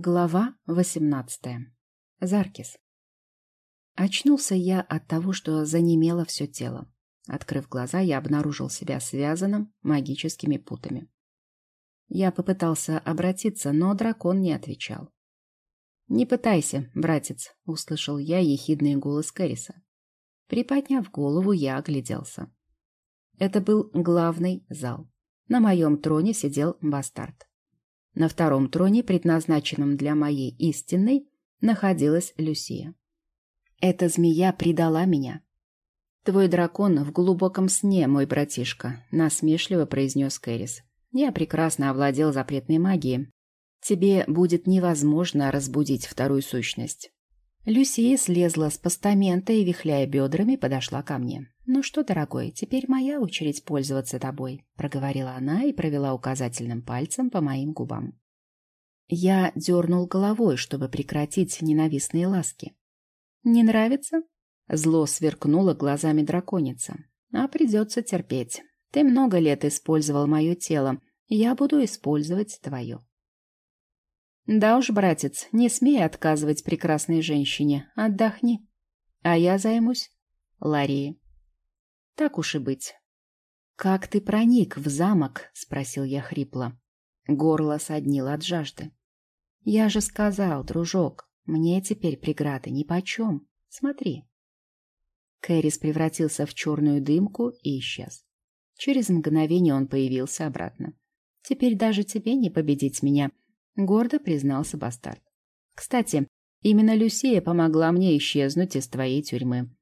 Глава восемнадцатая. Заркис. Очнулся я от того, что занемело все тело. Открыв глаза, я обнаружил себя связанным магическими путами. Я попытался обратиться, но дракон не отвечал. «Не пытайся, братец», — услышал я ехидный голос Кэриса. Приподняв голову, я огляделся. Это был главный зал. На моем троне сидел бастард. На втором троне, предназначенном для моей истинной, находилась Люсия. Эта змея предала меня. «Твой дракон в глубоком сне, мой братишка», — насмешливо произнес Кэрис. «Я прекрасно овладел запретной магией. Тебе будет невозможно разбудить вторую сущность». Люсия слезла с постамента и, вихляя бедрами, подошла ко мне. «Ну что, дорогой, теперь моя очередь пользоваться тобой», — проговорила она и провела указательным пальцем по моим губам. Я дернул головой, чтобы прекратить ненавистные ласки. «Не нравится?» — зло сверкнуло глазами драконица. «А придется терпеть. Ты много лет использовал мое тело, я буду использовать твое». «Да уж, братец, не смей отказывать прекрасной женщине. Отдохни. А я займусь Ларией». Так уж и быть. «Как ты проник в замок?» — спросил я хрипло. Горло соднило от жажды. «Я же сказал, дружок, мне теперь преграды нипочем. Смотри». Кэрис превратился в черную дымку и исчез. Через мгновение он появился обратно. «Теперь даже тебе не победить меня», — гордо признался бастард. «Кстати, именно Люсия помогла мне исчезнуть из твоей тюрьмы.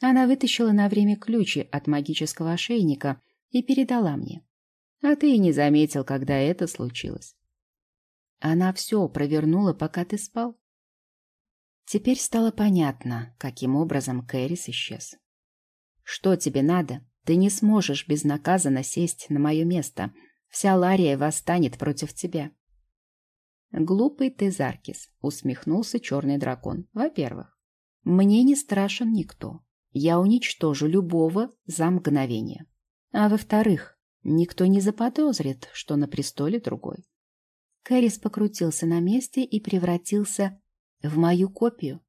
Она вытащила на время ключи от магического ошейника и передала мне. А ты и не заметил, когда это случилось. Она все провернула, пока ты спал. Теперь стало понятно, каким образом Кэрис исчез. Что тебе надо? Ты не сможешь безнаказанно сесть на мое место. Вся Лария восстанет против тебя. Глупый ты, Заркис, усмехнулся черный дракон. Во-первых, мне не страшен никто я уничтожу любого за мгновение. А во-вторых, никто не заподозрит, что на престоле другой. Кэрис покрутился на месте и превратился в мою копию.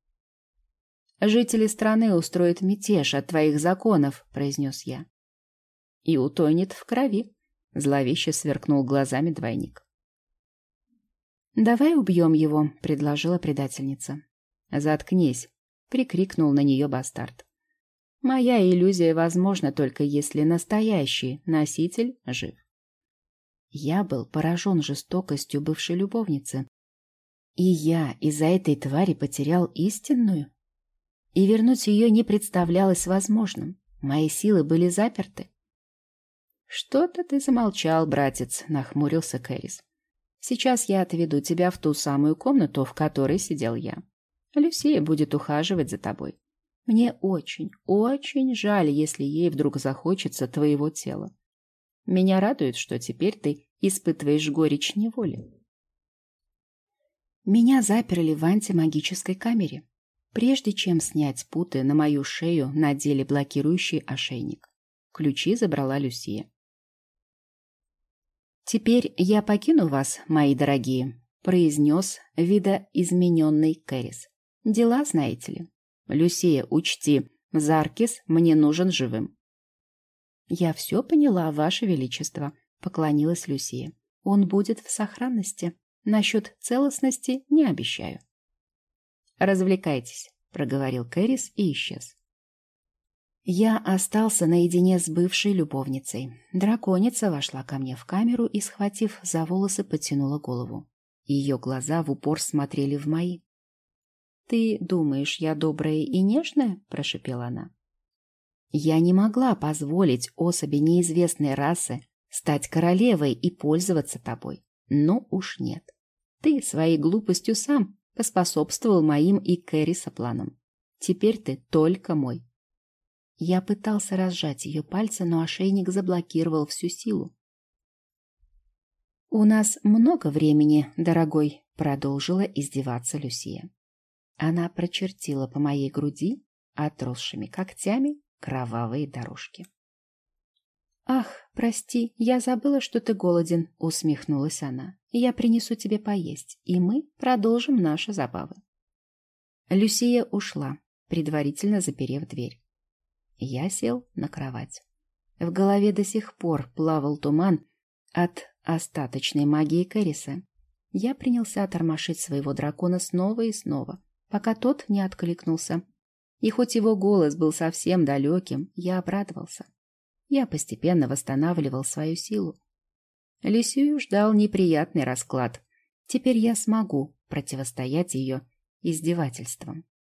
«Жители страны устроят мятеж от твоих законов», — произнес я. «И утонет в крови», — зловеще сверкнул глазами двойник. «Давай убьем его», — предложила предательница. «Заткнись», — прикрикнул на нее бастард. Моя иллюзия возможна только если настоящий носитель жив. Я был поражен жестокостью бывшей любовницы. И я из-за этой твари потерял истинную? И вернуть ее не представлялось возможным. Мои силы были заперты. «Что-то ты замолчал, братец», — нахмурился Кэрис. «Сейчас я отведу тебя в ту самую комнату, в которой сидел я. Люсия будет ухаживать за тобой. Мне очень, очень жаль, если ей вдруг захочется твоего тела. Меня радует, что теперь ты испытываешь горечь неволи. Меня заперли в антимагической камере. Прежде чем снять путы на мою шею, надели блокирующий ошейник. Ключи забрала Люсия. «Теперь я покину вас, мои дорогие», — произнес видоизмененный Кэрис. «Дела, знаете ли». Люсия, учти, Заркис мне нужен живым. Я все поняла, Ваше Величество, поклонилась Люсия. Он будет в сохранности. Насчет целостности не обещаю. Развлекайтесь, проговорил Кэрис и исчез. Я остался наедине с бывшей любовницей. Драконица вошла ко мне в камеру и, схватив за волосы, потянула голову. Ее глаза в упор смотрели в мои. «Ты думаешь, я добрая и нежная?» – прошепела она. «Я не могла позволить особи неизвестной расы стать королевой и пользоваться тобой. Но уж нет. Ты своей глупостью сам поспособствовал моим и Кэрриса планам. Теперь ты только мой». Я пытался разжать ее пальцы, но ошейник заблокировал всю силу. «У нас много времени, дорогой», — продолжила издеваться Люсия. Она прочертила по моей груди отросшими когтями кровавые дорожки. «Ах, прости, я забыла, что ты голоден», — усмехнулась она. «Я принесу тебе поесть, и мы продолжим наши забавы». Люсия ушла, предварительно заперев дверь. Я сел на кровать. В голове до сих пор плавал туман от остаточной магии Кэриса. Я принялся тормошить своего дракона снова и снова, пока тот не откликнулся. И хоть его голос был совсем далеким, я обрадовался. Я постепенно восстанавливал свою силу. Лисюю ждал неприятный расклад. Теперь я смогу противостоять ее издевательствам.